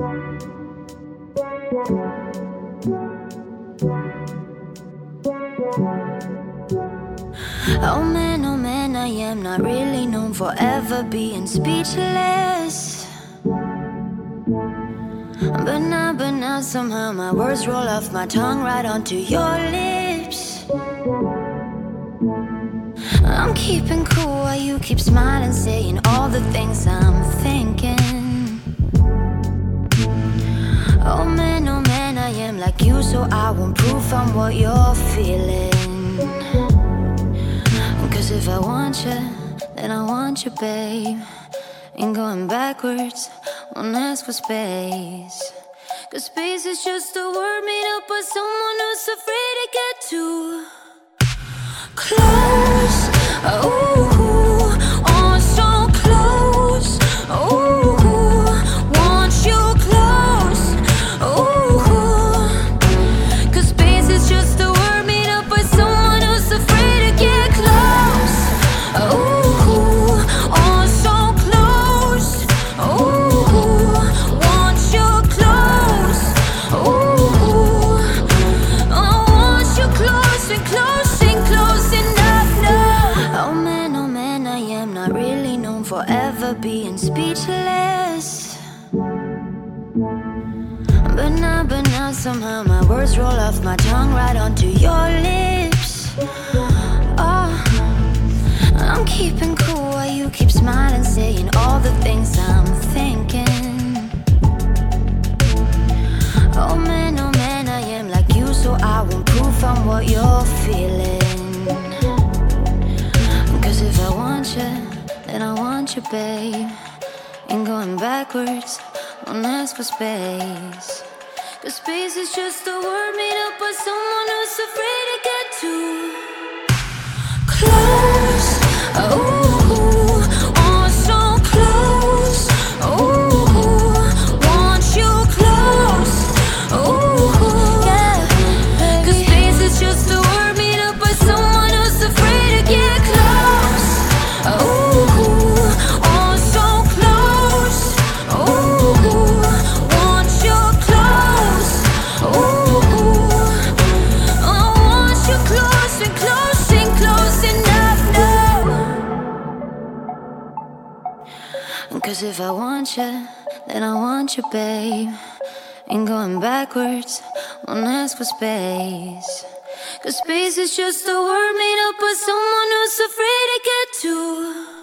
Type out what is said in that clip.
Oh man, oh man, I am not really known for ever being speechless. But now, but now, somehow my words roll off my tongue right onto your lips. I'm keeping cool while you keep smiling, saying all the things I'm thinking. Like you, so I won't proof on what you're feeling. Cause if I want you, then I want you, babe. Ain't going backwards, won't ask for space. Cause space is just a word made up by someone who's afraid to get too close. Ooh, being speechless. But now, but now, somehow my words roll off my tongue right onto your lips. Oh, I'm keeping cool while you keep smiling, saying all the things I'm thinking. Oh man, oh man, I am like you, so I won't proof on what you're feeling. Want you, babe. Ain't going backwards, won't ask for space. Cause space is just a word made up by someone Cause if I want you, then I want you, babe. Ain't going backwards, won't ask for space. Cause space is just a word made up by someone who's afraid to get too